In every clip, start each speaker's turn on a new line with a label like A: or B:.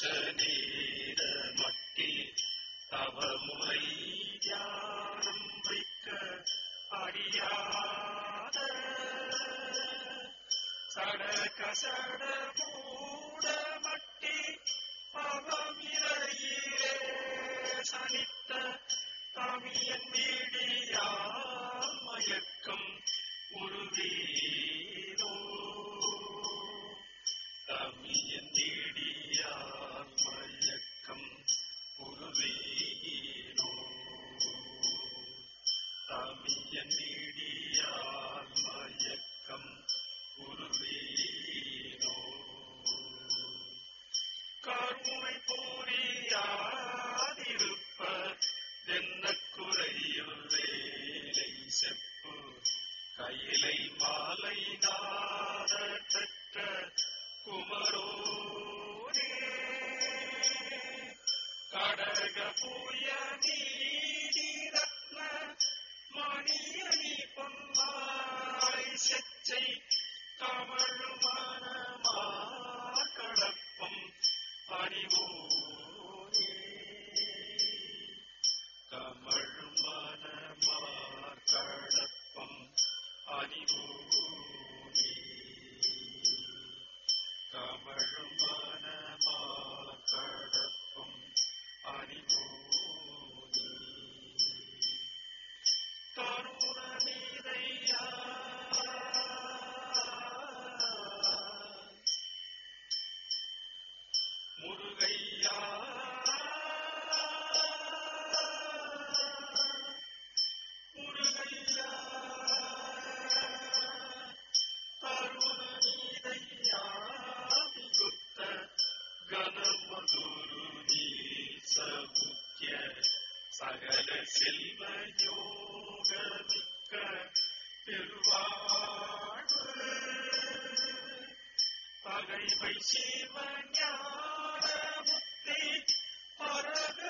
A: நேர மட்டி அவமுறை தியானம் வைக்க அறியாத சட மூட மட்டி பவமிரையிலே சனித்த தமியன் மீடிய செச்சை கமழுமான கடப்பம் அறிவோனே முருகையா முருகையா கருணமீதையா விகுத்த கனமதுரு நீசமுக்கிய சகல செல்வ யோகமிக்க பகைமை சிவஞானமுத்தி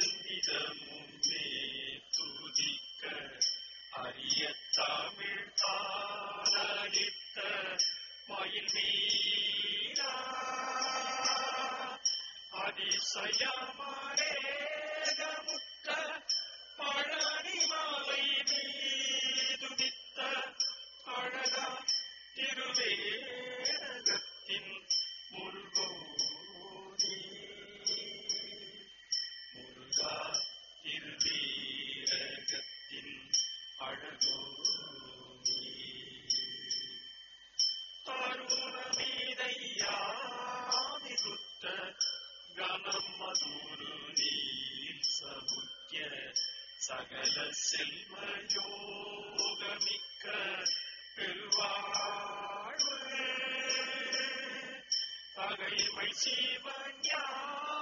A: அது துதிக்க அரிய தமிழ் தாளித்த மயில் மீரா கணம் சகல செல்வ யோகமிக்க பெருவாழ்வு. பகைமை சிவஞானமுத்தி